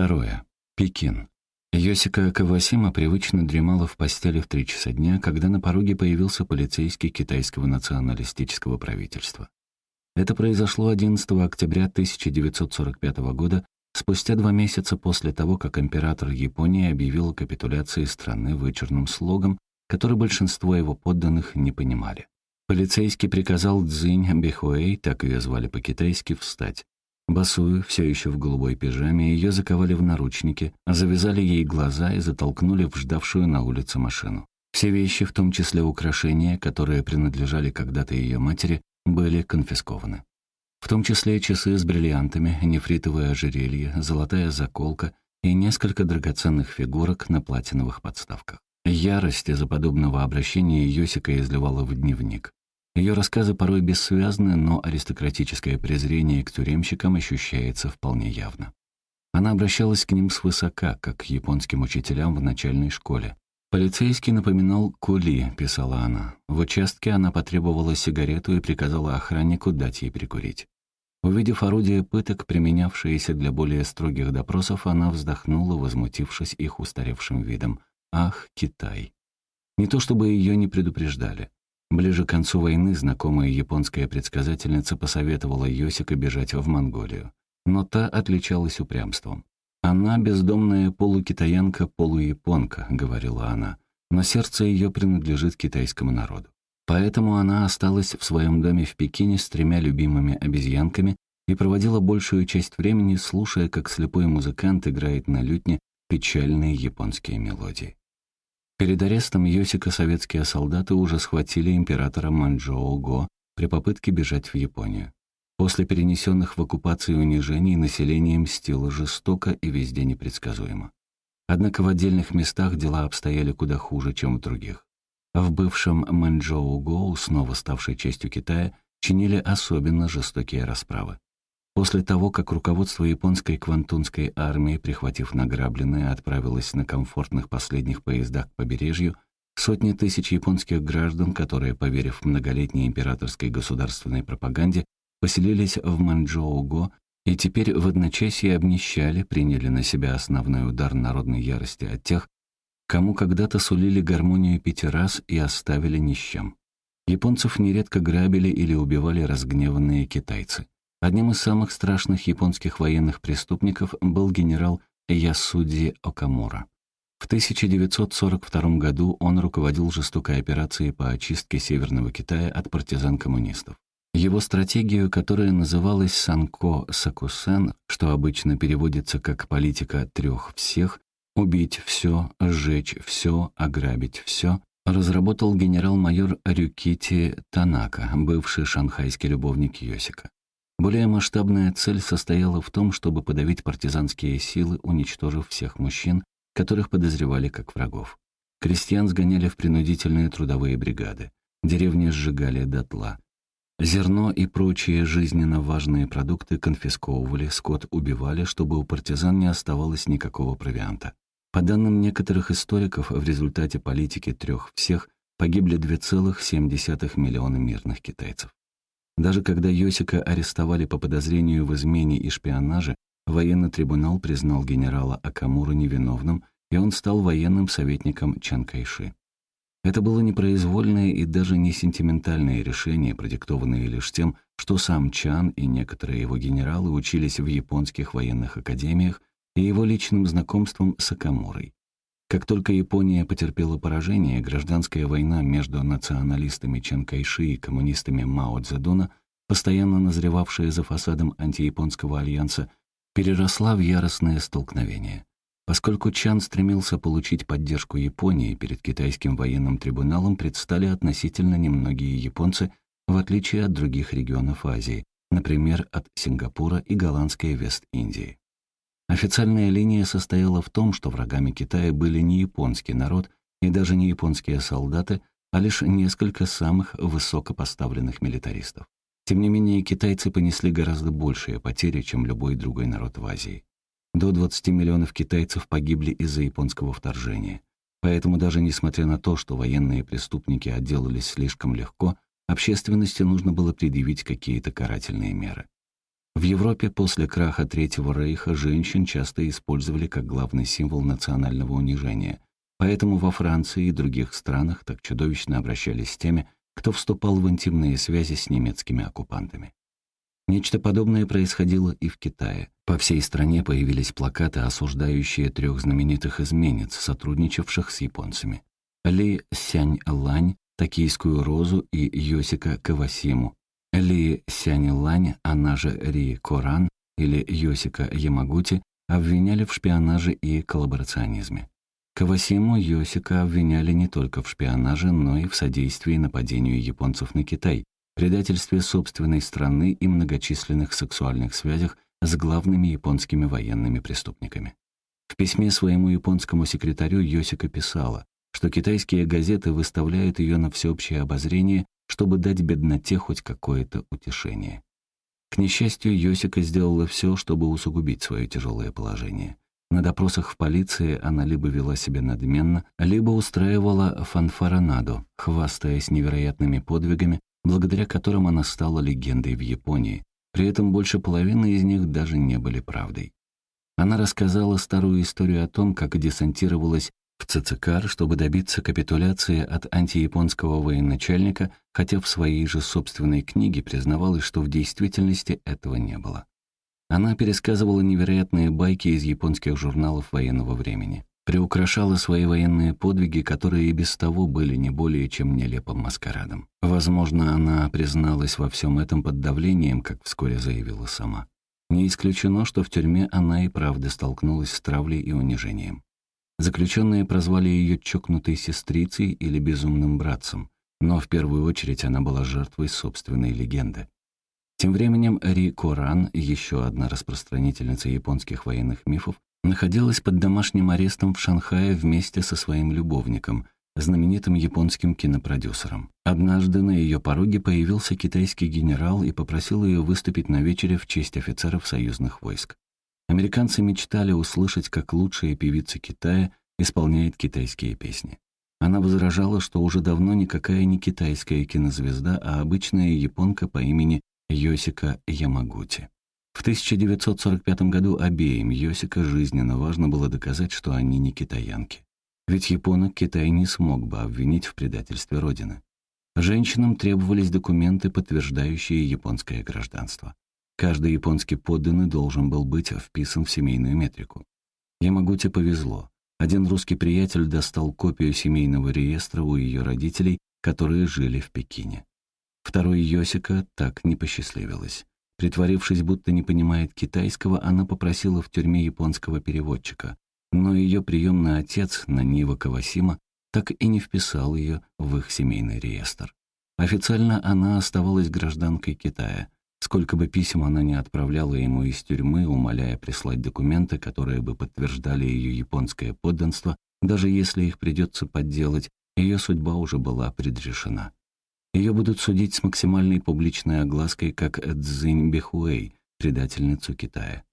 Второе. Пекин. Йосика Кавасима привычно дремала в постели в три часа дня, когда на пороге появился полицейский китайского националистического правительства. Это произошло 11 октября 1945 года, спустя два месяца после того, как император Японии объявил о капитуляции страны вычурным слогом, который большинство его подданных не понимали. Полицейский приказал Цзинь Бихуэй, так ее звали по-китайски, встать. Босую, все еще в голубой пижаме, ее заковали в наручники, завязали ей глаза и затолкнули в ждавшую на улице машину. Все вещи, в том числе украшения, которые принадлежали когда-то ее матери, были конфискованы. В том числе часы с бриллиантами, нефритовое ожерелье, золотая заколка и несколько драгоценных фигурок на платиновых подставках. Ярость из-за подобного обращения Йосика изливала в дневник. Ее рассказы порой бессвязны, но аристократическое презрение к тюремщикам ощущается вполне явно. Она обращалась к ним свысока, как к японским учителям в начальной школе. «Полицейский напоминал кули», — писала она. В участке она потребовала сигарету и приказала охраннику дать ей прикурить. Увидев орудие пыток, применявшиеся для более строгих допросов, она вздохнула, возмутившись их устаревшим видом. «Ах, Китай!» Не то чтобы ее не предупреждали. Ближе к концу войны знакомая японская предсказательница посоветовала Йосика бежать в Монголию. Но та отличалась упрямством. «Она бездомная полукитаянка-полуяпонка», — говорила она, «но сердце ее принадлежит китайскому народу. Поэтому она осталась в своем доме в Пекине с тремя любимыми обезьянками и проводила большую часть времени, слушая, как слепой музыкант играет на лютне печальные японские мелодии. Перед арестом Йосика советские солдаты уже схватили императора Манчжоу Го при попытке бежать в Японию. После перенесенных в оккупации унижений население мстило жестоко и везде непредсказуемо. Однако в отдельных местах дела обстояли куда хуже, чем в других. В бывшем Манчжоу-Гоу, снова ставшей частью Китая, чинили особенно жестокие расправы. После того, как руководство японской квантунской армии, прихватив награбленное, отправилось на комфортных последних поездах к побережью, сотни тысяч японских граждан, которые, поверив многолетней императорской государственной пропаганде, поселились в Манчжоу-Го и теперь в одночасье обнищали, приняли на себя основной удар народной ярости от тех, кому когда-то сулили гармонию пяти раз и оставили ни с чем. Японцев нередко грабили или убивали разгневанные китайцы. Одним из самых страшных японских военных преступников был генерал Ясуди Окамура. В 1942 году он руководил жестокой операцией по очистке Северного Китая от партизан-коммунистов. Его стратегию, которая называлась «Санко Сакусен», что обычно переводится как «политика трех всех», «убить все», «сжечь все», «ограбить все», разработал генерал-майор Рюкити Танака, бывший шанхайский любовник Йосика. Более масштабная цель состояла в том, чтобы подавить партизанские силы, уничтожив всех мужчин, которых подозревали как врагов. Крестьян сгоняли в принудительные трудовые бригады. Деревни сжигали дотла. Зерно и прочие жизненно важные продукты конфисковывали, скот убивали, чтобы у партизан не оставалось никакого провианта. По данным некоторых историков, в результате политики трех всех погибли 2,7 миллиона мирных китайцев. Даже когда Йосика арестовали по подозрению в измене и шпионаже, военный трибунал признал генерала Акамуру невиновным, и он стал военным советником Чан Кайши. Это было непроизвольное и даже не сентиментальное решение, продиктованное лишь тем, что сам Чан и некоторые его генералы учились в японских военных академиях и его личным знакомством с Акамурой. Как только Япония потерпела поражение, гражданская война между националистами Чан Кайши и коммунистами Мао Цзэдуна, постоянно назревавшая за фасадом антияпонского альянса, переросла в яростное столкновение. Поскольку Чан стремился получить поддержку Японии, перед китайским военным трибуналом предстали относительно немногие японцы, в отличие от других регионов Азии, например, от Сингапура и голландской Вест-Индии. Официальная линия состояла в том, что врагами Китая были не японский народ и даже не японские солдаты, а лишь несколько самых высокопоставленных милитаристов. Тем не менее, китайцы понесли гораздо большие потери, чем любой другой народ в Азии. До 20 миллионов китайцев погибли из-за японского вторжения. Поэтому даже несмотря на то, что военные преступники отделались слишком легко, общественности нужно было предъявить какие-то карательные меры. В Европе после краха Третьего Рейха женщин часто использовали как главный символ национального унижения, поэтому во Франции и других странах так чудовищно обращались с теми, кто вступал в интимные связи с немецкими оккупантами. Нечто подобное происходило и в Китае. По всей стране появились плакаты, осуждающие трех знаменитых изменниц, сотрудничавших с японцами. Ли Сянь Лань, Токийскую розу и Йосика Кавасиму. Ли Сянь Лань, она же Ри Коран или Йосика Ямагути, обвиняли в шпионаже и коллаборационизме. Кавасиму Йосика обвиняли не только в шпионаже, но и в содействии нападению японцев на Китай, предательстве собственной страны и многочисленных сексуальных связях с главными японскими военными преступниками. В письме своему японскому секретарю Йосика писала, что китайские газеты выставляют ее на всеобщее обозрение, чтобы дать бедноте хоть какое-то утешение. К несчастью, Йосика сделала все, чтобы усугубить свое тяжелое положение. На допросах в полиции она либо вела себя надменно, либо устраивала фанфаронаду, хвастаясь невероятными подвигами, благодаря которым она стала легендой в Японии. При этом больше половины из них даже не были правдой. Она рассказала старую историю о том, как десантировалась в ЦЦКАР, чтобы добиться капитуляции от антияпонского военачальника, хотя в своей же собственной книге признавалась, что в действительности этого не было. Она пересказывала невероятные байки из японских журналов военного времени приукрашала свои военные подвиги, которые и без того были не более чем нелепым маскарадом. Возможно, она призналась во всем этом под давлением, как вскоре заявила сама. Не исключено, что в тюрьме она и правда столкнулась с травлей и унижением. Заключенные прозвали ее чокнутой сестрицей или безумным братцем, но в первую очередь она была жертвой собственной легенды. Тем временем Ри Коран, еще одна распространительница японских военных мифов, находилась под домашним арестом в Шанхае вместе со своим любовником, знаменитым японским кинопродюсером. Однажды на ее пороге появился китайский генерал и попросил ее выступить на вечере в честь офицеров союзных войск. Американцы мечтали услышать, как лучшая певица Китая исполняет китайские песни. Она возражала, что уже давно никакая не китайская кинозвезда, а обычная японка по имени Йосика Ямагути. В 1945 году обеим Йосика жизненно важно было доказать, что они не китаянки. Ведь японок Китай не смог бы обвинить в предательстве Родины. Женщинам требовались документы, подтверждающие японское гражданство. Каждый японский подданный должен был быть вписан в семейную метрику. Ямагуте повезло. Один русский приятель достал копию семейного реестра у ее родителей, которые жили в Пекине. Второй Йосика так не посчастливилась. Притворившись, будто не понимает китайского, она попросила в тюрьме японского переводчика. Но ее приемный отец, Нанива Кавасима, так и не вписал ее в их семейный реестр. Официально она оставалась гражданкой Китая. Сколько бы писем она не отправляла ему из тюрьмы, умоляя прислать документы, которые бы подтверждали ее японское подданство, даже если их придется подделать, ее судьба уже была предрешена. Ее будут судить с максимальной публичной оглаской, как Цзинь Бихуэй, предательницу Китая.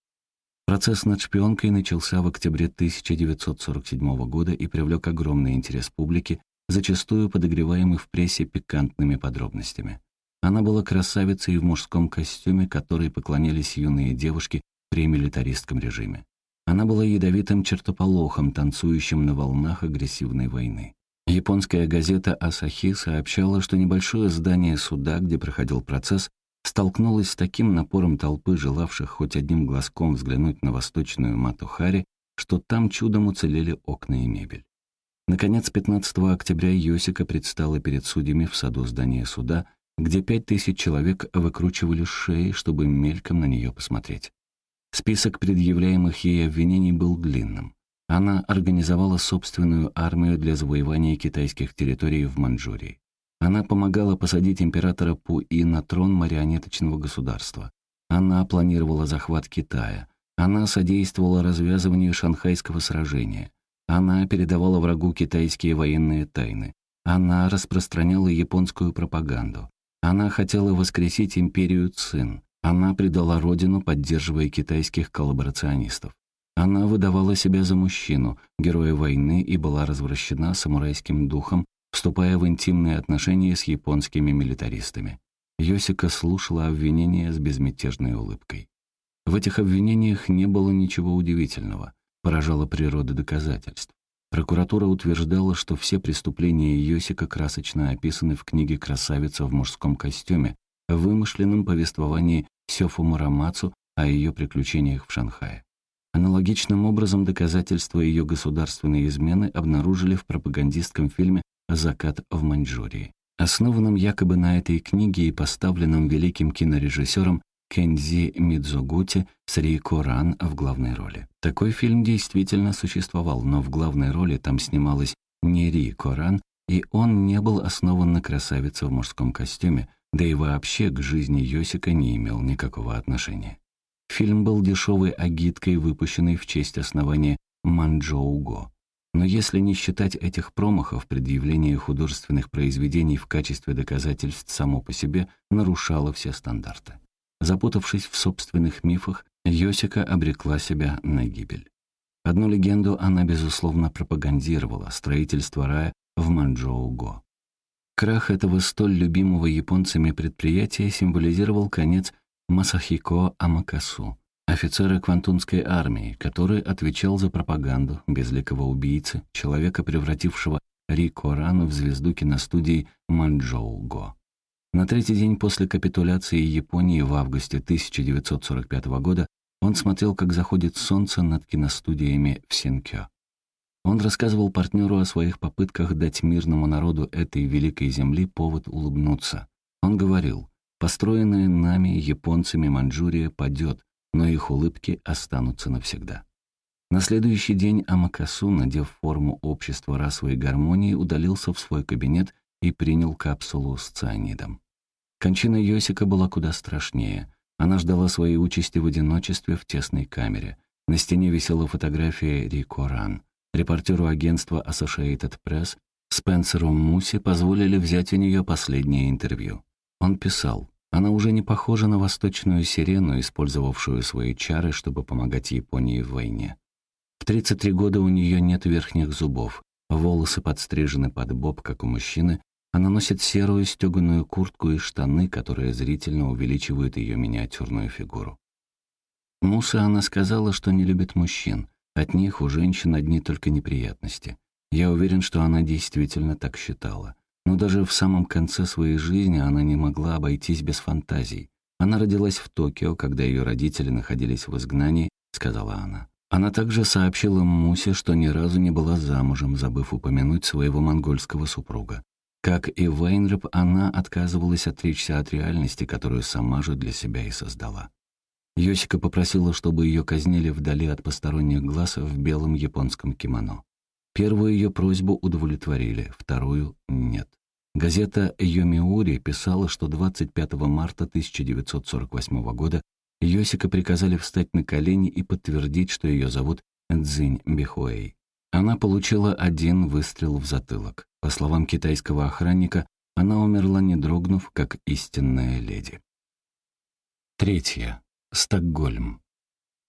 Процесс над шпионкой начался в октябре 1947 года и привлек огромный интерес публики, зачастую подогреваемый в прессе пикантными подробностями. Она была красавицей в мужском костюме, которой поклонялись юные девушки при милитаристском режиме. Она была ядовитым чертополохом, танцующим на волнах агрессивной войны. Японская газета «Асахи» сообщала, что небольшое здание суда, где проходил процесс, столкнулось с таким напором толпы, желавших хоть одним глазком взглянуть на восточную Матухари, что там чудом уцелели окна и мебель. Наконец, 15 октября Йосика предстала перед судьями в саду здания суда, где пять тысяч человек выкручивали шеи, чтобы мельком на нее посмотреть. Список предъявляемых ей обвинений был длинным. Она организовала собственную армию для завоевания китайских территорий в Манчжурии. Она помогала посадить императора Пуи на трон марионеточного государства. Она планировала захват Китая. Она содействовала развязыванию шанхайского сражения. Она передавала врагу китайские военные тайны. Она распространяла японскую пропаганду. Она хотела воскресить империю Цин. Она предала родину, поддерживая китайских коллаборационистов. Она выдавала себя за мужчину, героя войны, и была развращена самурайским духом, вступая в интимные отношения с японскими милитаристами. Йосика слушала обвинения с безмятежной улыбкой. В этих обвинениях не было ничего удивительного, поражала природа доказательств. Прокуратура утверждала, что все преступления Йосика красочно описаны в книге «Красавица в мужском костюме», в вымышленном повествовании Сёфу Мурамацу о ее приключениях в Шанхае. Аналогичным образом доказательства ее государственной измены обнаружили в пропагандистском фильме «Закат в Маньчжурии», основанном якобы на этой книге и поставленном великим кинорежиссером Кензи Мидзугути с Ри Коран в главной роли. Такой фильм действительно существовал, но в главной роли там снималась не Ри Коран, и он не был основан на красавице в мужском костюме, да и вообще к жизни Йосика не имел никакого отношения. Фильм был дешевой агиткой, выпущенной в честь основания Манчжоуго. Но если не считать этих промахов, предъявление художественных произведений в качестве доказательств само по себе нарушало все стандарты. Запутавшись в собственных мифах, Йосика обрекла себя на гибель. Одну легенду она, безусловно, пропагандировала — строительство рая в Манчжоу-Го. Крах этого столь любимого японцами предприятия символизировал конец Масахико Амакасу, офицера Квантунской армии, который отвечал за пропаганду безликого убийцы, человека, превратившего Рико Рану в звезду киностудии Манчжоу-Го. На третий день после капитуляции Японии в августе 1945 года он смотрел, как заходит солнце над киностудиями в Синкё. Он рассказывал партнеру о своих попытках дать мирному народу этой великой земли повод улыбнуться. Он говорил, построенная нами, японцами, Манчжурия падет, но их улыбки останутся навсегда. На следующий день Амакасу, надев форму общества расовой гармонии, удалился в свой кабинет и принял капсулу с цианидом. Кончина Йосика была куда страшнее. Она ждала своей участи в одиночестве в тесной камере. На стене висела фотография Рико Ран. Репортеру агентства Associated Press Спенсеру Муси позволили взять у нее последнее интервью. Он писал, «Она уже не похожа на восточную сирену, использовавшую свои чары, чтобы помогать Японии в войне. В 33 года у нее нет верхних зубов, волосы подстрижены под боб, как у мужчины, она носит серую стеганую куртку и штаны, которые зрительно увеличивают ее миниатюрную фигуру. Муса она сказала, что не любит мужчин. От них у женщин одни только неприятности. Я уверен, что она действительно так считала. Но даже в самом конце своей жизни она не могла обойтись без фантазий. Она родилась в Токио, когда ее родители находились в изгнании, сказала она. Она также сообщила Мусе, что ни разу не была замужем, забыв упомянуть своего монгольского супруга. Как и Вейнреп, она отказывалась отречься от реальности, которую сама же для себя и создала. Йосика попросила, чтобы ее казнили вдали от посторонних глаз в белом японском кимоно. Первую ее просьбу удовлетворили, вторую — нет. Газета «Йомиури» писала, что 25 марта 1948 года Йосика приказали встать на колени и подтвердить, что ее зовут Цзинь Бихуэй. Она получила один выстрел в затылок. По словам китайского охранника, она умерла, не дрогнув, как истинная леди. Третье. Стокгольм.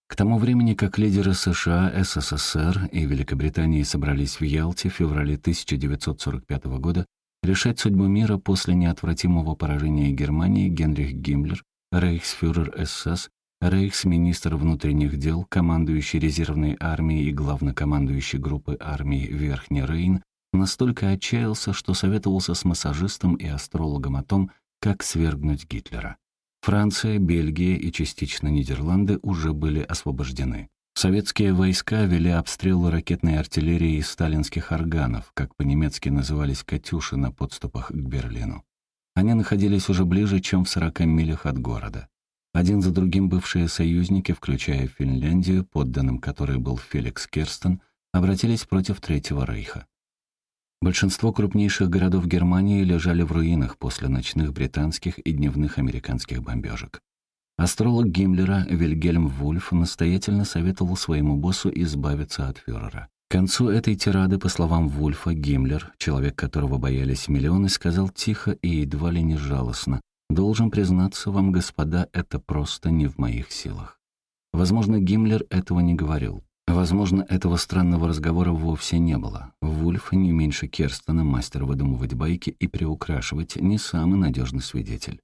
К тому времени, как лидеры США, СССР и Великобритании собрались в Ялте в феврале 1945 года решать судьбу мира после неотвратимого поражения Германии, Генрих Гиммлер, рейхсфюрер СС, рейхсминистр внутренних дел, командующий резервной армией и главнокомандующий группы армий Верхний Рейн настолько отчаялся, что советовался с массажистом и астрологом о том, как свергнуть Гитлера. Франция, Бельгия и частично Нидерланды уже были освобождены. Советские войска вели обстрелы ракетной артиллерии из сталинских органов, как по-немецки назывались «катюши» на подступах к Берлину. Они находились уже ближе, чем в 40 милях от города. Один за другим бывшие союзники, включая Финляндию, подданным которой был Феликс Керстен, обратились против Третьего Рейха. Большинство крупнейших городов Германии лежали в руинах после ночных британских и дневных американских бомбежек. Астролог Гиммлера Вильгельм Вульф настоятельно советовал своему боссу избавиться от фюрера. К концу этой тирады, по словам Вульфа, Гиммлер, человек которого боялись миллионы, сказал тихо и едва ли не жалостно, «Должен признаться вам, господа, это просто не в моих силах». Возможно, Гиммлер этого не говорил. Возможно, этого странного разговора вовсе не было. Вульф не меньше Керстена, мастер выдумывать байки и приукрашивать, не самый надежный свидетель.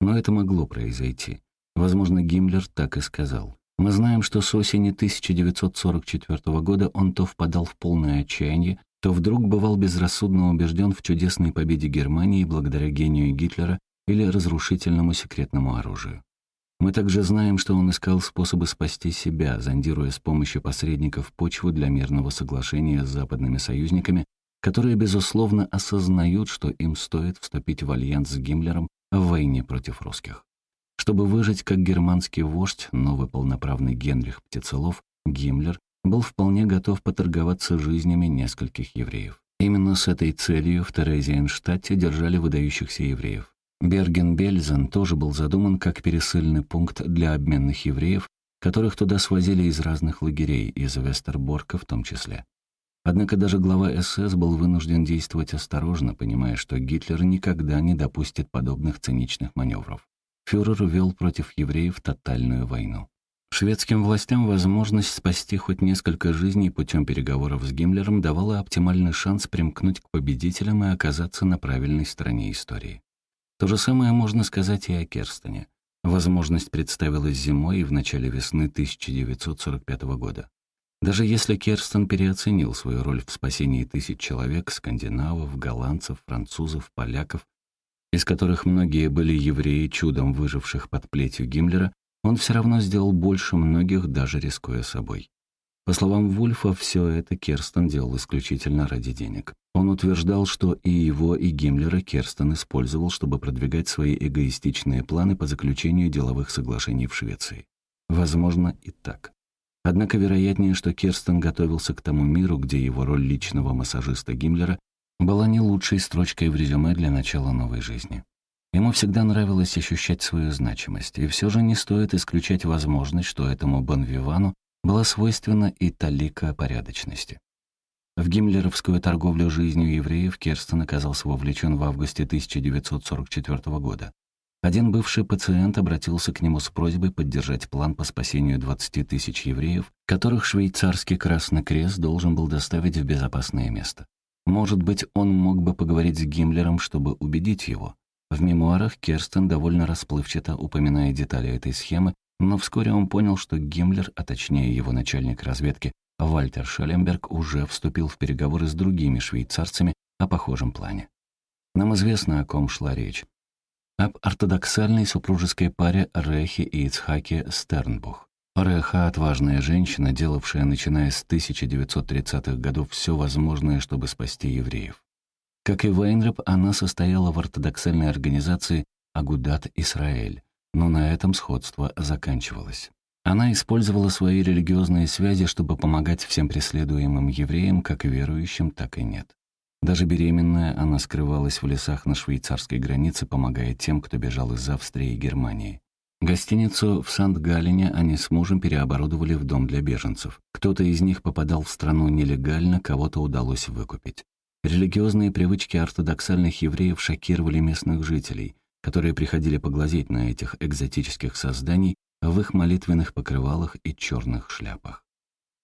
Но это могло произойти. Возможно, Гиммлер так и сказал. Мы знаем, что с осени 1944 года он то впадал в полное отчаяние, то вдруг бывал безрассудно убежден в чудесной победе Германии благодаря гению Гитлера или разрушительному секретному оружию. Мы также знаем, что он искал способы спасти себя, зондируя с помощью посредников почву для мирного соглашения с западными союзниками, которые, безусловно, осознают, что им стоит вступить в альянс с Гиммлером в войне против русских. Чтобы выжить как германский вождь, новый полноправный Генрих Птицелов, Гиммлер, был вполне готов поторговаться жизнями нескольких евреев. Именно с этой целью в Терезиенштадте держали выдающихся евреев. Берген-Бельзен тоже был задуман как пересыльный пункт для обменных евреев, которых туда свозили из разных лагерей, из Вестерборка в том числе. Однако даже глава СС был вынужден действовать осторожно, понимая, что Гитлер никогда не допустит подобных циничных маневров. Фюрер вел против евреев тотальную войну. Шведским властям возможность спасти хоть несколько жизней путем переговоров с Гиммлером давала оптимальный шанс примкнуть к победителям и оказаться на правильной стороне истории. То же самое можно сказать и о Керстене. Возможность представилась зимой и в начале весны 1945 года. Даже если Керстен переоценил свою роль в спасении тысяч человек, скандинавов, голландцев, французов, поляков, из которых многие были евреи, чудом выживших под плетью Гиммлера, он все равно сделал больше многих, даже рискуя собой. По словам Вульфа, все это Керстен делал исключительно ради денег. Он утверждал, что и его, и Гиммлера Керстен использовал, чтобы продвигать свои эгоистичные планы по заключению деловых соглашений в Швеции. Возможно, и так. Однако вероятнее, что Керстен готовился к тому миру, где его роль личного массажиста Гиммлера была не лучшей строчкой в резюме для начала новой жизни. Ему всегда нравилось ощущать свою значимость, и все же не стоит исключать возможность, что этому Бонвивану была свойственна и талика порядочности. В гиммлеровскую торговлю жизнью евреев Керстен оказался вовлечен в августе 1944 года. Один бывший пациент обратился к нему с просьбой поддержать план по спасению 20 тысяч евреев, которых швейцарский Красный Крест должен был доставить в безопасное место. Может быть, он мог бы поговорить с Гиммлером, чтобы убедить его. В мемуарах Керстен довольно расплывчато упоминает детали этой схемы, но вскоре он понял, что Гиммлер, а точнее его начальник разведки Вальтер Шелленберг, уже вступил в переговоры с другими швейцарцами о похожем плане. Нам известно, о ком шла речь. Об ортодоксальной супружеской паре Рехи и Ицхаке Стернбух. Реха — отважная женщина, делавшая, начиная с 1930-х годов, все возможное, чтобы спасти евреев. Как и Вейнреп, она состояла в ортодоксальной организации Агудат Исраэль, но на этом сходство заканчивалось. Она использовала свои религиозные связи, чтобы помогать всем преследуемым евреям, как верующим, так и нет. Даже беременная, она скрывалась в лесах на швейцарской границе, помогая тем, кто бежал из Австрии и Германии. Гостиницу в Сант-Галлене они с мужем переоборудовали в дом для беженцев. Кто-то из них попадал в страну нелегально, кого-то удалось выкупить. Религиозные привычки ортодоксальных евреев шокировали местных жителей которые приходили поглазеть на этих экзотических созданий в их молитвенных покрывалах и черных шляпах.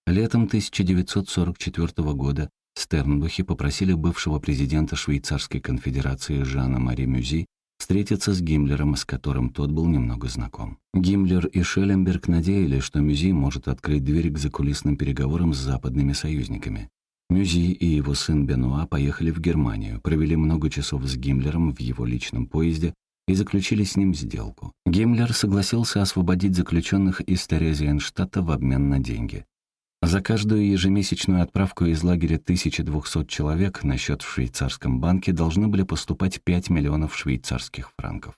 Летом 1944 года Стернбухи попросили бывшего президента Швейцарской конфедерации Жана Мари Мюзи встретиться с Гиммлером, с которым тот был немного знаком. Гиммлер и Шелленберг надеялись, что Мюзи может открыть дверь к закулисным переговорам с западными союзниками. Мюзи и его сын Бенуа поехали в Германию, провели много часов с Гиммлером в его личном поезде и заключили с ним сделку. Гиммлер согласился освободить заключенных из Терезиенштадта в обмен на деньги. За каждую ежемесячную отправку из лагеря 1200 человек на счет в швейцарском банке должны были поступать 5 миллионов швейцарских франков.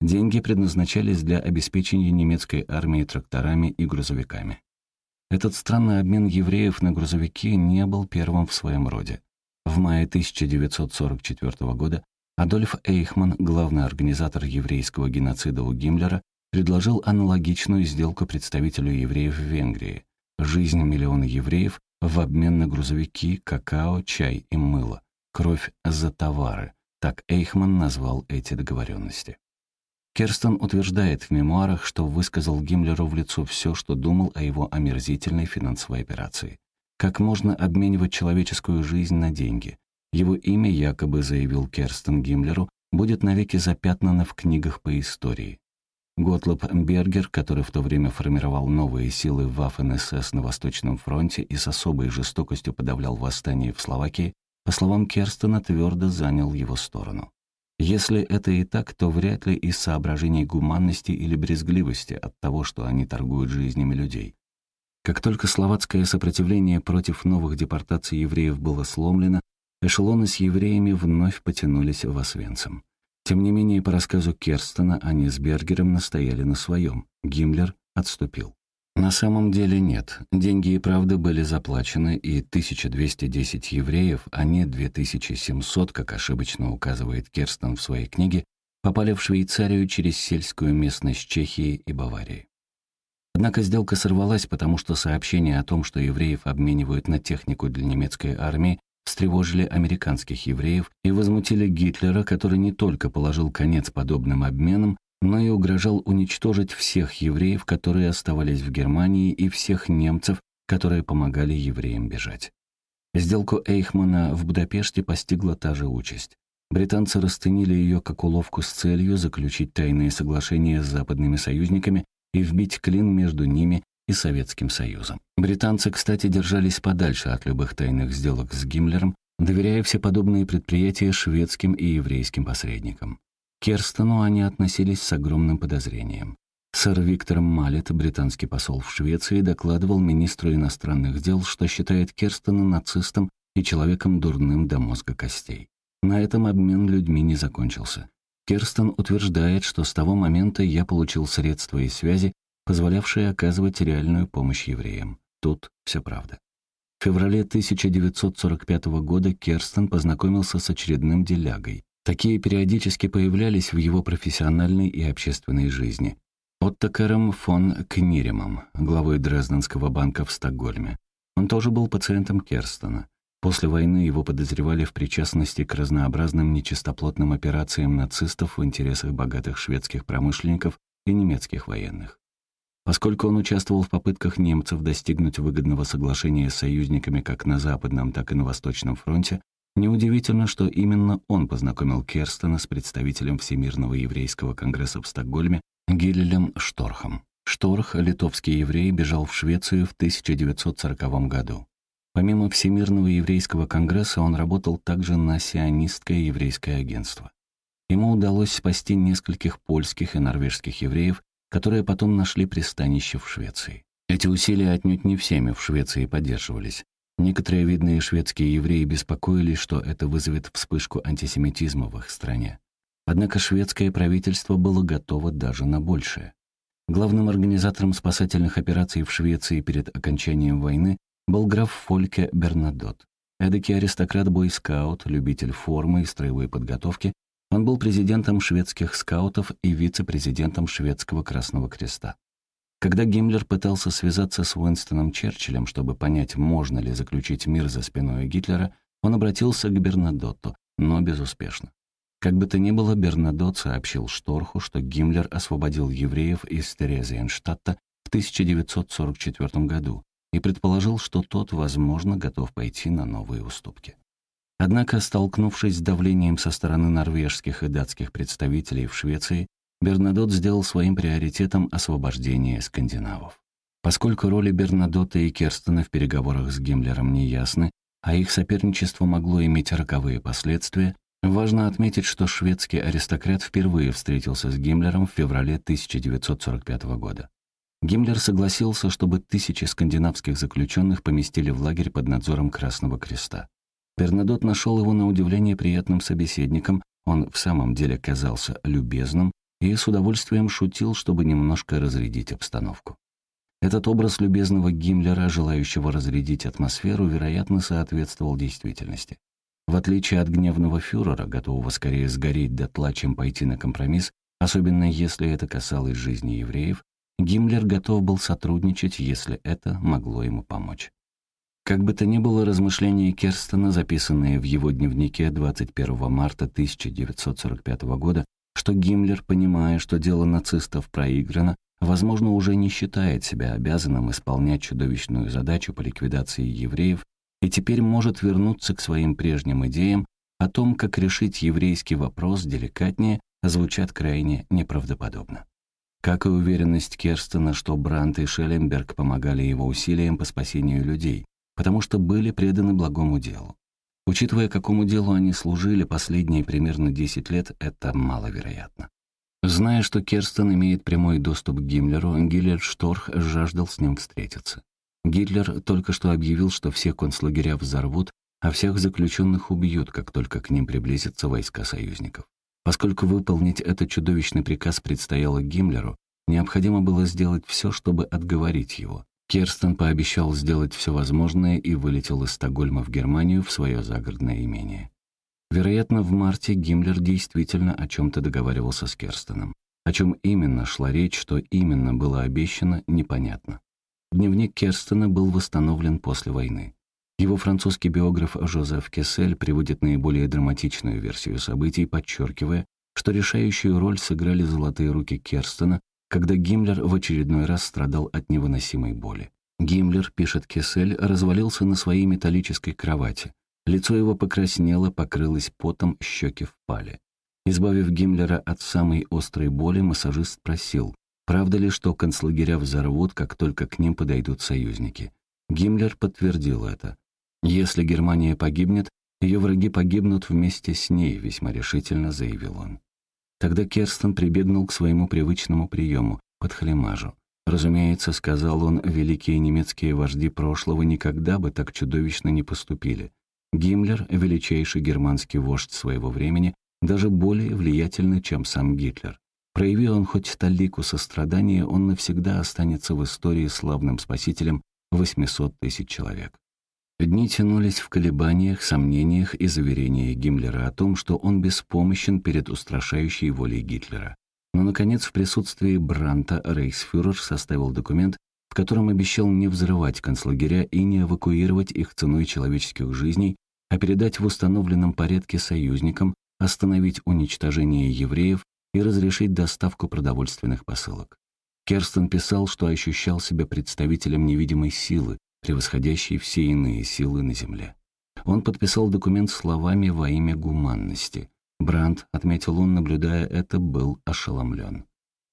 Деньги предназначались для обеспечения немецкой армии тракторами и грузовиками. Этот странный обмен евреев на грузовики не был первым в своем роде. В мае 1944 года Адольф Эйхман, главный организатор еврейского геноцида у Гиммлера, предложил аналогичную сделку представителю евреев в Венгрии. Жизнь миллиона евреев в обмен на грузовики, какао, чай и мыло. Кровь за товары. Так Эйхман назвал эти договоренности. Керстен утверждает в мемуарах, что высказал Гиммлеру в лицо все, что думал о его омерзительной финансовой операции. Как можно обменивать человеческую жизнь на деньги? Его имя якобы заявил Керстен Гиммлеру, будет навеки запятнана в книгах по истории. Готлоб Бергер, который в то время формировал новые силы Waffen-СС на Восточном фронте и с особой жестокостью подавлял восстание в Словакии, по словам Керстена, твердо занял его сторону. Если это и так, то вряд ли из соображений гуманности или брезгливости от того, что они торгуют жизнями людей. Как только словацкое сопротивление против новых депортаций евреев было сломлено, эшелоны с евреями вновь потянулись в Освенцим. Тем не менее, по рассказу Керстена, они с Бергером настояли на своем. Гиммлер отступил. На самом деле нет. Деньги и правда были заплачены, и 1210 евреев, а не 2700, как ошибочно указывает Керстен в своей книге, попали в Швейцарию через сельскую местность Чехии и Баварии. Однако сделка сорвалась, потому что сообщение о том, что евреев обменивают на технику для немецкой армии, встревожили американских евреев и возмутили Гитлера, который не только положил конец подобным обменам, но и угрожал уничтожить всех евреев, которые оставались в Германии, и всех немцев, которые помогали евреям бежать. Сделку Эйхмана в Будапеште постигла та же участь. Британцы расценили ее как уловку с целью заключить тайные соглашения с западными союзниками и вбить клин между ними и Советским Союзом. Британцы, кстати, держались подальше от любых тайных сделок с Гиммлером, доверяя все подобные предприятия шведским и еврейским посредникам. К Керстену они относились с огромным подозрением. Сэр Виктор Малет, британский посол в Швеции, докладывал министру иностранных дел, что считает Керстена нацистом и человеком дурным до мозга костей. На этом обмен людьми не закончился. Керстен утверждает, что с того момента я получил средства и связи, позволявшие оказывать реальную помощь евреям. Тут все правда. В феврале 1945 года Керстен познакомился с очередным делягой. Такие периодически появлялись в его профессиональной и общественной жизни. Оттокаром фон Книремом, главой Дрезденского банка в Стокгольме. Он тоже был пациентом Керстена. После войны его подозревали в причастности к разнообразным нечистоплотным операциям нацистов в интересах богатых шведских промышленников и немецких военных. Поскольку он участвовал в попытках немцев достигнуть выгодного соглашения с союзниками как на Западном, так и на Восточном фронте, неудивительно, что именно он познакомил Керстена с представителем Всемирного еврейского конгресса в Стокгольме Гиллелем Шторхом. Шторх, литовский еврей, бежал в Швецию в 1940 году. Помимо Всемирного еврейского конгресса он работал также на сионистское еврейское агентство. Ему удалось спасти нескольких польских и норвежских евреев которые потом нашли пристанище в Швеции. Эти усилия отнюдь не всеми в Швеции поддерживались. Некоторые видные шведские евреи беспокоились, что это вызовет вспышку антисемитизма в их стране. Однако шведское правительство было готово даже на большее. Главным организатором спасательных операций в Швеции перед окончанием войны был граф Фольке Бернадот. Эдакий аристократ-бойскаут, любитель формы и строевой подготовки, он был президентом шведских скаутов и вице-президентом шведского Красного Креста. Когда Гиммлер пытался связаться с Уинстоном Черчиллем, чтобы понять, можно ли заключить мир за спиной Гитлера, он обратился к Бернадотту, но безуспешно. Как бы то ни было, Бернадот сообщил Шторху, что Гиммлер освободил евреев из Терезиенштадта в 1944 году и предположил, что тот, возможно, готов пойти на новые уступки. Однако, столкнувшись с давлением со стороны норвежских и датских представителей в Швеции, Бернадот сделал своим приоритетом освобождение скандинавов. Поскольку роли Бернадота и Керстена в переговорах с Гиммлером не ясны, а их соперничество могло иметь роковые последствия, важно отметить, что шведский аристократ впервые встретился с Гиммлером в феврале 1945 года. Гиммлер согласился, чтобы тысячи скандинавских заключенных поместили в лагерь под надзором Красного Креста. Бернадот нашел его на удивление приятным собеседником, он в самом деле казался любезным и с удовольствием шутил, чтобы немножко разрядить обстановку. Этот образ любезного Гиммлера, желающего разрядить атмосферу, вероятно, соответствовал действительности. В отличие от гневного фюрера, готового скорее сгореть дотла, чем пойти на компромисс, особенно если это касалось жизни евреев, Гиммлер готов был сотрудничать, если это могло ему помочь. Как бы то ни было, размышления Керстена, записанные в его дневнике 21 марта 1945 года, что Гиммлер, понимая, что дело нацистов проиграно, возможно, уже не считает себя обязанным исполнять чудовищную задачу по ликвидации евреев и теперь может вернуться к своим прежним идеям, о том, как решить еврейский вопрос деликатнее, звучат крайне неправдоподобно. Как и уверенность Керстена, что Брант и Шелленберг помогали его усилиям по спасению людей, потому что были преданы благому делу. Учитывая, какому делу они служили последние примерно 10 лет, это маловероятно. Зная, что Керстен имеет прямой доступ к Гиммлеру, Гиллер Шторх жаждал с ним встретиться. Гитлер только что объявил, что все концлагеря взорвут, а всех заключенных убьют, как только к ним приблизятся войска союзников. Поскольку выполнить этот чудовищный приказ предстояло Гиммлеру, необходимо было сделать все, чтобы отговорить его. Керстен пообещал сделать все возможное и вылетел из Стокгольма в Германию в свое загородное имение. Вероятно, в марте Гиммлер действительно о чем-то договаривался с Керстеном. О чем именно шла речь, что именно было обещано, непонятно. Дневник Керстена был восстановлен после войны. Его французский биограф Жозеф Кессель приводит наиболее драматичную версию событий, подчеркивая, что решающую роль сыграли золотые руки Керстена, когда Гиммлер в очередной раз страдал от невыносимой боли. Гиммлер, пишет Кессель, развалился на своей металлической кровати. Лицо его покраснело, покрылось потом, щеки впали. Избавив Гиммлера от самой острой боли, массажист спросил, Правда ли, что концлагеря взорвут, как только к ним подойдут союзники? Гиммлер подтвердил это. «Если Германия погибнет, ее враги погибнут вместе с ней», — весьма решительно заявил он. Тогда Керстен прибегнул к своему привычному приему — подхалимажу. Разумеется, сказал он, великие немецкие вожди прошлого никогда бы так чудовищно не поступили. Гиммлер, величайший германский вождь своего времени, даже более влиятельный, чем сам Гитлер. Прояви он хоть талику сострадания, он навсегда останется в истории славным спасителем 800 тысяч человек. Дни тянулись в колебаниях, сомнениях и заверениях Гиммлера о том, что он беспомощен перед устрашающей волей Гитлера. Но, наконец, в присутствии Бранта рейхсфюрер составил документ, в котором обещал не взрывать концлагеря и не эвакуировать их ценой человеческих жизней, а передать в установленном порядке союзникам, остановить уничтожение евреев и разрешить доставку продовольственных посылок. Керстен писал, что ощущал себя представителем невидимой силы, превосходящей все иные силы на Земле. Он подписал документ словами во имя гуманности. Брандт, отметил он, наблюдая это, был ошеломлен.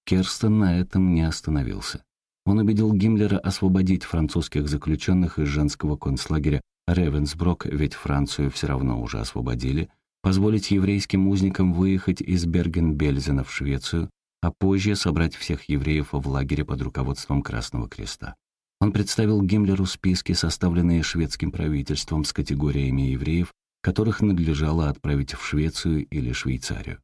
Керстен на этом не остановился. Он убедил Гиммлера освободить французских заключенных из женского концлагеря Ревенсброк, ведь Францию все равно уже освободили, позволить еврейским узникам выехать из Берген-Бельзена в Швецию, а позже собрать всех евреев в лагере под руководством Красного Креста. Он представил Гиммлеру списки, составленные шведским правительством с категориями евреев, которых надлежало отправить в Швецию или Швейцарию.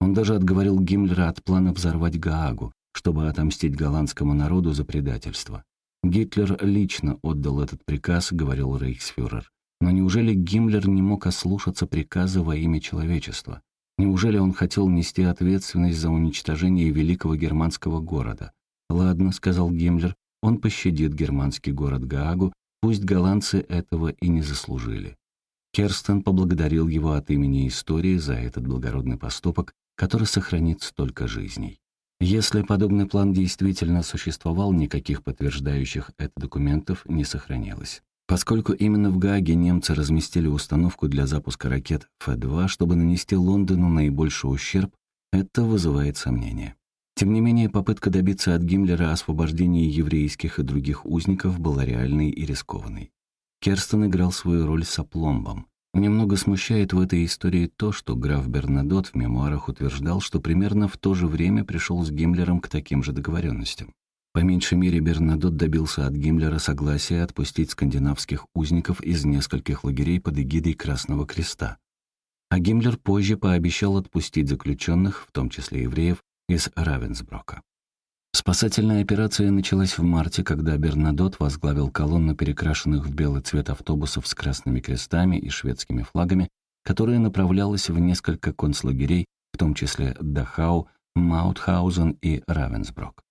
Он даже отговорил Гиммлера от плана взорвать Гаагу, чтобы отомстить голландскому народу за предательство. Гитлер лично отдал этот приказ, говорил рейхсфюрер. Но неужели Гиммлер не мог ослушаться приказа во имя человечества? Неужели он хотел нести ответственность за уничтожение великого германского города? «Ладно», — сказал Гиммлер, — «он пощадит германский город Гаагу, пусть голландцы этого и не заслужили». Керстен поблагодарил его от имени истории за этот благородный поступок, который сохранит столько жизней. Если подобный план действительно существовал, никаких подтверждающих это документов не сохранилось. Поскольку именно в Гааге немцы разместили установку для запуска ракет Ф-2, чтобы нанести Лондону наибольший ущерб, это вызывает сомнения. Тем не менее, попытка добиться от Гиммлера освобождения еврейских и других узников была реальной и рискованной. Керстен играл свою роль с опломбом. Немного смущает в этой истории то, что граф Бернадот в мемуарах утверждал, что примерно в то же время пришел с Гиммлером к таким же договоренностям. По меньшей мере, Бернадот добился от Гиммлера согласия отпустить скандинавских узников из нескольких лагерей под эгидой Красного Креста. А Гиммлер позже пообещал отпустить заключенных, в том числе евреев, из Равенсброка. Спасательная операция началась в марте, когда Бернадот возглавил колонну перекрашенных в белый цвет автобусов с красными крестами и шведскими флагами, которая направлялась в несколько концлагерей, в том числе Дахау, Маутхаузен и Равенсброк.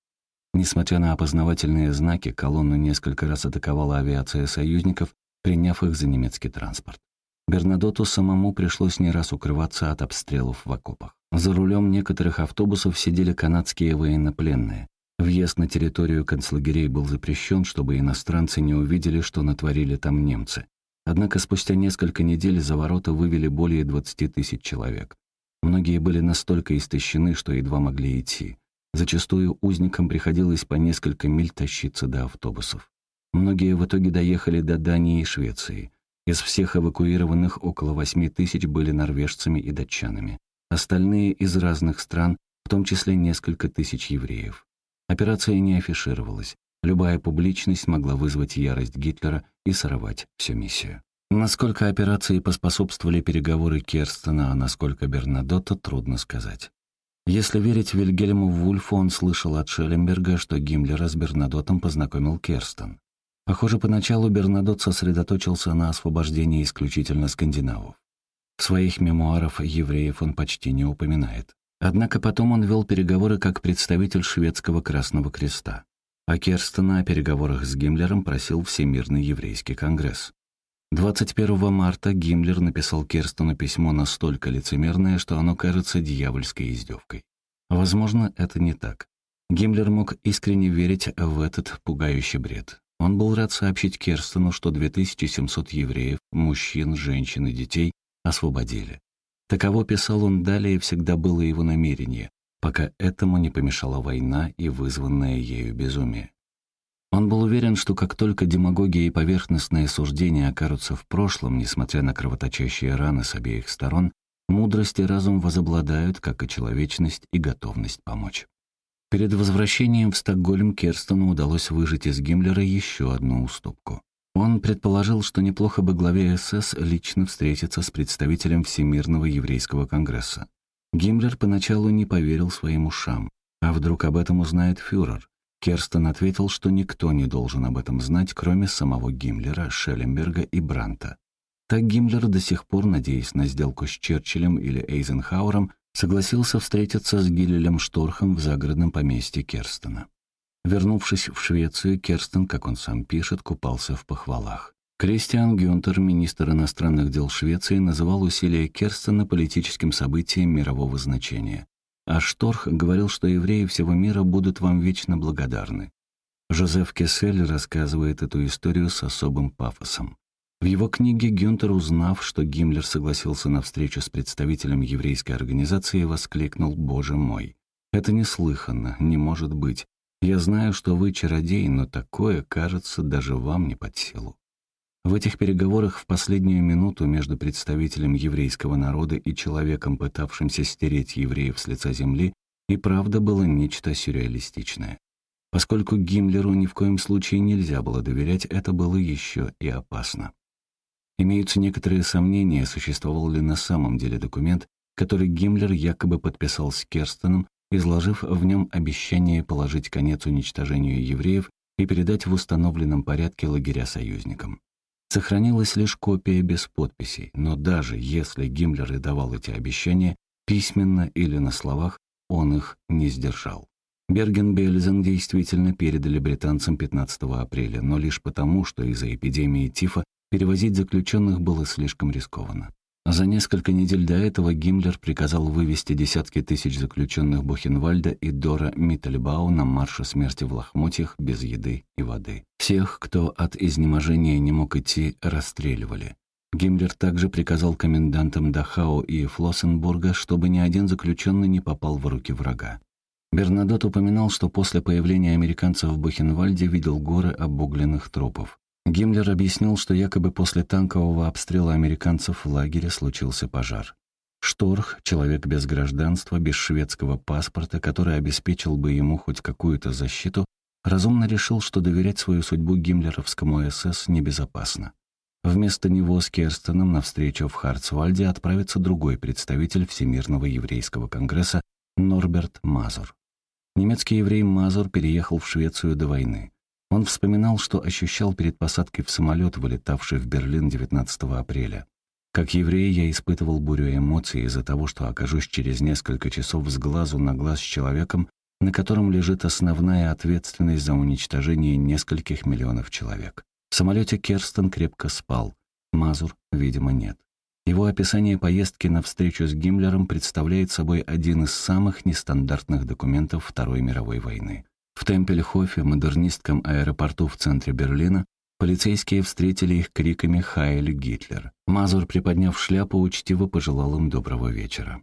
Несмотря на опознавательные знаки, колонну несколько раз атаковала авиация союзников, приняв их за немецкий транспорт. Бернадоту самому пришлось не раз укрываться от обстрелов в окопах. За рулем некоторых автобусов сидели канадские военнопленные. Въезд на территорию концлагерей был запрещен, чтобы иностранцы не увидели, что натворили там немцы. Однако спустя несколько недель за ворота вывели более 20 тысяч человек. Многие были настолько истощены, что едва могли идти. Зачастую узникам приходилось по несколько миль тащиться до автобусов. Многие в итоге доехали до Дании и Швеции. Из всех эвакуированных около 8 тысяч были норвежцами и датчанами. Остальные из разных стран, в том числе несколько тысяч евреев. Операция не афишировалась. Любая публичность могла вызвать ярость Гитлера и сорвать всю миссию. Насколько операции поспособствовали переговоры Керстена, а насколько Бернадотта, трудно сказать. Если верить Вильгельму Вульфу, он слышал от Шелленберга, что Гиммлера с Бернадотом познакомил Керстен. Похоже, поначалу Бернадот сосредоточился на освобождении исключительно скандинавов. В своих мемуарах евреев он почти не упоминает. Однако потом он вел переговоры как представитель шведского Красного Креста а Керстена о переговорах с Гиммлером просил Всемирный еврейский конгресс. 21 марта Гиммлер написал Керстену письмо настолько лицемерное, что оно кажется дьявольской издевкой. Возможно, это не так. Гиммлер мог искренне верить в этот пугающий бред. Он был рад сообщить Керстену, что 2700 евреев, мужчин, женщин и детей освободили. Таково писал он далее, всегда было его намерение пока этому не помешала война и вызванное ею безумие. Он был уверен, что как только демагогия и поверхностные суждения окажутся в прошлом, несмотря на кровоточащие раны с обеих сторон, мудрость и разум возобладают, как и человечность и готовность помочь. Перед возвращением в Стокгольм Керстену удалось выжить из Гиммлера еще одну уступку. Он предположил, что неплохо бы главе СС лично встретиться с представителем Всемирного еврейского конгресса. Гиммлер поначалу не поверил своим ушам. А вдруг об этом узнает фюрер? Керстен ответил, что никто не должен об этом знать, кроме самого Гиммлера, Шелленберга и Бранта. Так Гиммлер до сих пор, надеясь на сделку с Черчиллем или Эйзенхауэром, согласился встретиться с Гиллелем Шторхом в загородном поместье Керстена. Вернувшись в Швецию, Керстен, как он сам пишет, купался в похвалах. Кристиан Гюнтер, министр иностранных дел Швеции, называл усилия Керстена политическим событием мирового значения. А Шторх говорил, что евреи всего мира будут вам вечно благодарны. Жозеф Кессель рассказывает эту историю с особым пафосом. В его книге Гюнтер, узнав, что Гиммлер согласился на встречу с представителем еврейской организации, воскликнул «Боже мой! Это неслыханно, не может быть. Я знаю, что вы чародей, но такое, кажется, даже вам не под силу». В этих переговорах в последнюю минуту между представителем еврейского народа и человеком, пытавшимся стереть евреев с лица земли, и правда было нечто сюрреалистичное. Поскольку Гиммлеру ни в коем случае нельзя было доверять, это было еще и опасно. Имеются некоторые сомнения, существовал ли на самом деле документ, который Гиммлер якобы подписал с Керстеном, изложив в нем обещание положить конец уничтожению евреев и передать в установленном порядке лагеря союзникам. Сохранилась лишь копия без подписей, но даже если Гиммлер и давал эти обещания, письменно или на словах, он их не сдержал. Берген-Бельзен действительно передали британцам 15 апреля, но лишь потому, что из-за эпидемии тифа перевозить заключенных было слишком рискованно. За несколько недель до этого Гиммлер приказал вывести десятки тысяч заключенных Бухенвальда и Дора Миттельбау на марше смерти в лохмотьях без еды и воды. Всех, кто от изнеможения не мог идти, расстреливали. Гиммлер также приказал комендантам Дахау и Флоссенбурга, чтобы ни один заключенный не попал в руки врага. Бернадот упоминал, что после появления американцев в Бухенвальде видел горы обугленных трупов. Гиммлер объяснил, что якобы после танкового обстрела американцев в лагере случился пожар. Шторх, человек без гражданства, без шведского паспорта, который обеспечил бы ему хоть какую-то защиту, разумно решил, что доверять свою судьбу гиммлеровскому СС небезопасно. Вместо него с Керстеном на встречу в Харцвальде отправится другой представитель Всемирного еврейского конгресса Норберт Мазур. Немецкий еврей Мазур переехал в Швецию до войны. Он вспоминал, что ощущал перед посадкой в самолет, вылетавший в Берлин 19 апреля. Как еврей я испытывал бурю эмоций из-за того, что окажусь через несколько часов с глазу на глаз с человеком, на котором лежит основная ответственность за уничтожение нескольких миллионов человек. В самолете Керстен крепко спал, Мазур, видимо, нет. Его описание поездки на встречу с Гиммлером представляет собой один из самых нестандартных документов Второй мировой войны. В Темпельхофе, модернистском аэропорту в центре Берлина, Полицейские встретили их криками «Хайль Гитлер». Мазур, приподняв шляпу, учтиво пожелал им доброго вечера.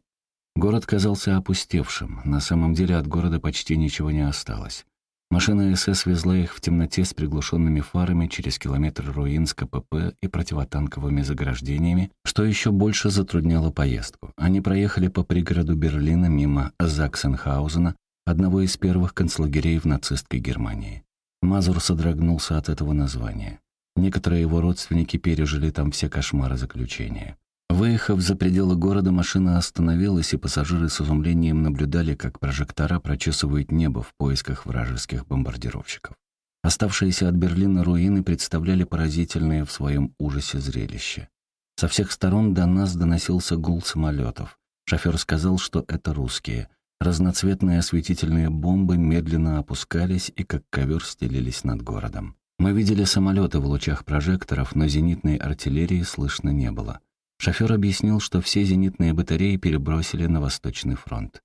Город казался опустевшим. На самом деле от города почти ничего не осталось. Машина СС везла их в темноте с приглушенными фарами через километр руин с КПП и противотанковыми заграждениями, что еще больше затрудняло поездку. Они проехали по пригороду Берлина мимо Заксенхаузена, одного из первых концлагерей в нацистской Германии. Мазур содрогнулся от этого названия. Некоторые его родственники пережили там все кошмары заключения. Выехав за пределы города, машина остановилась, и пассажиры с изумлением наблюдали, как прожектора прочесывают небо в поисках вражеских бомбардировщиков. Оставшиеся от Берлина руины представляли поразительное в своем ужасе зрелище. Со всех сторон до нас доносился гул самолетов. Шофер сказал, что это русские. Разноцветные осветительные бомбы медленно опускались и как ковер стелились над городом. Мы видели самолеты в лучах прожекторов, но зенитной артиллерии слышно не было. Шофер объяснил, что все зенитные батареи перебросили на Восточный фронт.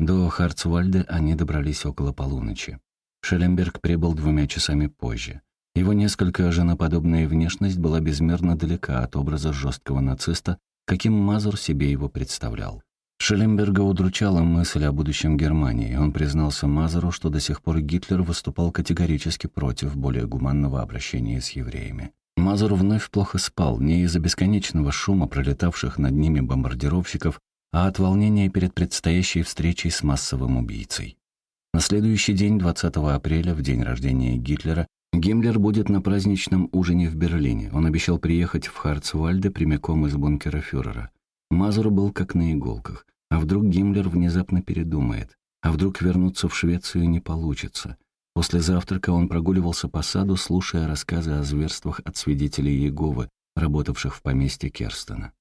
До Харцвальда они добрались около полуночи. Шелленберг прибыл двумя часами позже. Его несколько женоподобная внешность была безмерно далека от образа жесткого нациста, каким Мазур себе его представлял. Шелленберга удручала мысль о будущем Германии. Он признался Мазуру, что до сих пор Гитлер выступал категорически против более гуманного обращения с евреями. Мазур вновь плохо спал, не из-за бесконечного шума пролетавших над ними бомбардировщиков, а от волнения перед предстоящей встречей с массовым убийцей. На следующий день, 20 апреля, в день рождения Гитлера, Гиммлер будет на праздничном ужине в Берлине. Он обещал приехать в Харцвальде прямиком из бункера фюрера. Мазур был как на иголках. А вдруг Гиммлер внезапно передумает? А вдруг вернуться в Швецию не получится? После завтрака он прогуливался по саду, слушая рассказы о зверствах от свидетелей Иеговы, работавших в поместье Керстена.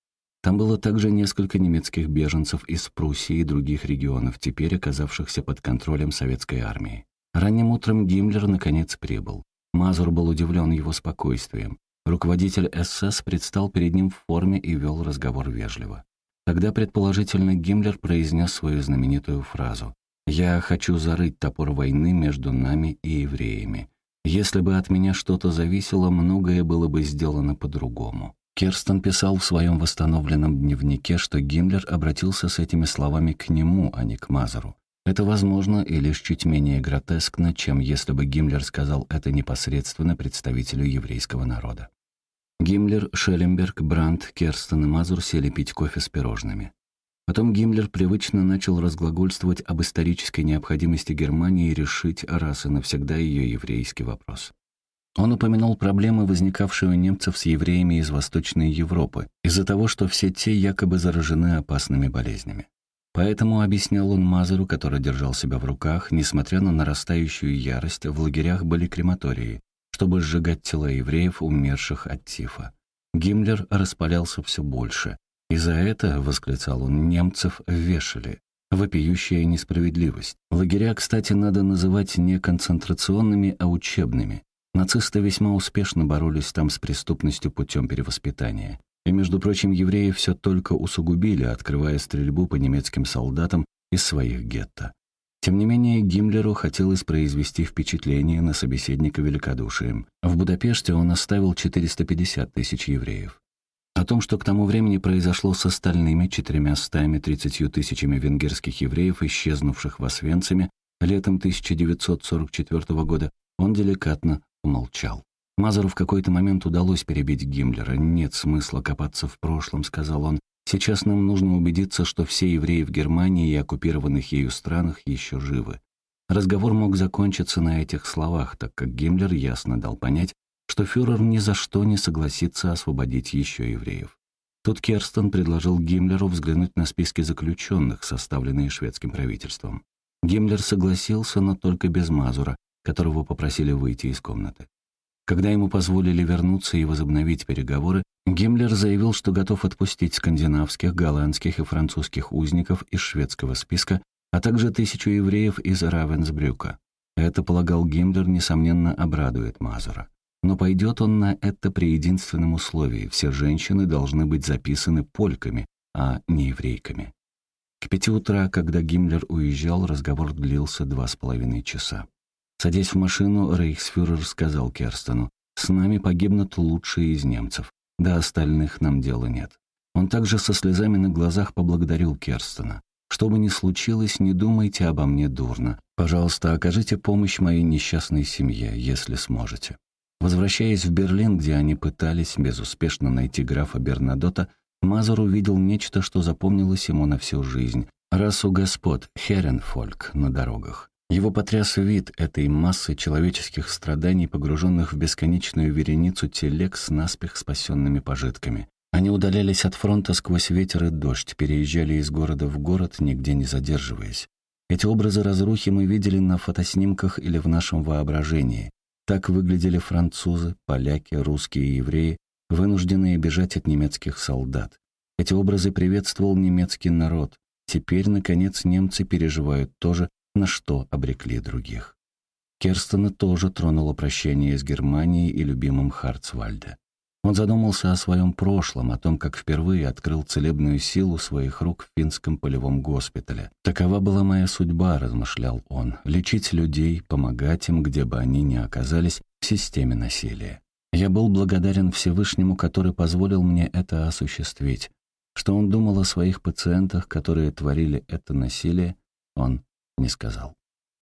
Там было также несколько немецких беженцев из Пруссии и других регионов, теперь оказавшихся под контролем советской армии. Ранним утром Гиммлер наконец прибыл. Мазур был удивлен его спокойствием. Руководитель СС предстал перед ним в форме и вел разговор вежливо. Тогда, предположительно, Гиммлер произнес свою знаменитую фразу я хочу зарыть топор войны между нами и евреями. Если бы от меня что-то зависело, многое было бы сделано по-другому. Керстен писал в своем восстановленном дневнике, что Гиммлер обратился с этими словами к нему, а не к Мазеру. Это возможно и лишь чуть менее гротескно, чем если бы Гиммлер сказал это непосредственно представителю еврейского народа. Гиммлер, Шелленберг, Брандт, Керстен и Мазур сели пить кофе с пирожными. Потом Гиммлер привычно начал разглагольствовать об исторической необходимости Германии решить раз и навсегда ее еврейский вопрос. Он упомянул проблемы, возникавшие у немцев с евреями из Восточной Европы, из-за того, что все те якобы заражены опасными болезнями. Поэтому, объяснял он Мазеру, который держал себя в руках, несмотря на нарастающую ярость, в лагерях были крематории, чтобы сжигать тела евреев, умерших от тифа. Гиммлер распалялся все больше. И за это, — восклицал он, — немцев вешали. Вопиющая несправедливость. Лагеря, кстати, надо называть не концентрационными, а учебными. Нацисты весьма успешно боролись там с преступностью путем перевоспитания. И, между прочим, евреи все только усугубили, открывая стрельбу по немецким солдатам из своих гетто. Тем не менее, Гиммлеру хотелось произвести впечатление на собеседника великодушием. В Будапеште он оставил 450 тысяч евреев. О том, что к тому времени произошло с остальными четырьмя стами тридцатью тысячами венгерских евреев, исчезнувших в Освенциме летом 1944 года, он деликатно умолчал. Мазару в какой-то момент удалось перебить Гиммлера. «Нет смысла копаться в прошлом», — сказал он. «Сейчас нам нужно убедиться, что все евреи в Германии и оккупированных ею странах еще живы». Разговор мог закончиться на этих словах, так как Гиммлер ясно дал понять, что фюрер ни за что не согласится освободить еще евреев. Тут Керстен предложил Гиммлеру взглянуть на списки заключенных, составленные шведским правительством. Гиммлер согласился, но только без Мазура, которого попросили выйти из комнаты. Когда ему позволили вернуться и возобновить переговоры, Гиммлер заявил, что готов отпустить скандинавских, голландских и французских узников из шведского списка, а также тысячу евреев из Равенсбрюка. Это, полагал Гиммлер, несомненно обрадует Мазура. Но пойдет он на это при единственном условии. Все женщины должны быть записаны польками, а не еврейками. К пяти утра, когда Гиммлер уезжал, разговор длился два с половиной часа. Садясь в машину, рейхсфюрер сказал Керстену, С нами погибнут лучшие из немцев. До остальных нам дела нет». Он также со слезами на глазах поблагодарил Керстена. «Что бы ни случилось, не думайте обо мне дурно. Пожалуйста, окажите помощь моей несчастной семье, если сможете». Возвращаясь в Берлин, где они пытались безуспешно найти графа Бернадота, Мазур увидел нечто, что запомнилось ему на всю жизнь. Расу господ, Херенфольк, на дорогах. Его потряс вид этой массы человеческих страданий, погруженных в бесконечную вереницу телег с наспех спасенными пожитками. Они удалялись от фронта сквозь ветер и дождь, переезжали из города в город, нигде не задерживаясь. Эти образы разрухи мы видели на фотоснимках или в нашем воображении. Так выглядели французы, поляки, русские и евреи, вынужденные бежать от немецких солдат. Эти образы приветствовал немецкий народ. Теперь, наконец, немцы переживают то же, на что обрекли других. Керстена тоже тронуло прощение с Германией и любимым Харцвальде. Он задумался о своем прошлом, о том, как впервые открыл целебную силу своих рук в финском полевом госпитале. «Такова была моя судьба», — размышлял он, — «лечить людей, помогать им, где бы они ни оказались, в системе насилия. Я был благодарен Всевышнему, который позволил мне это осуществить. Что он думал о своих пациентах, которые творили это насилие, он не сказал.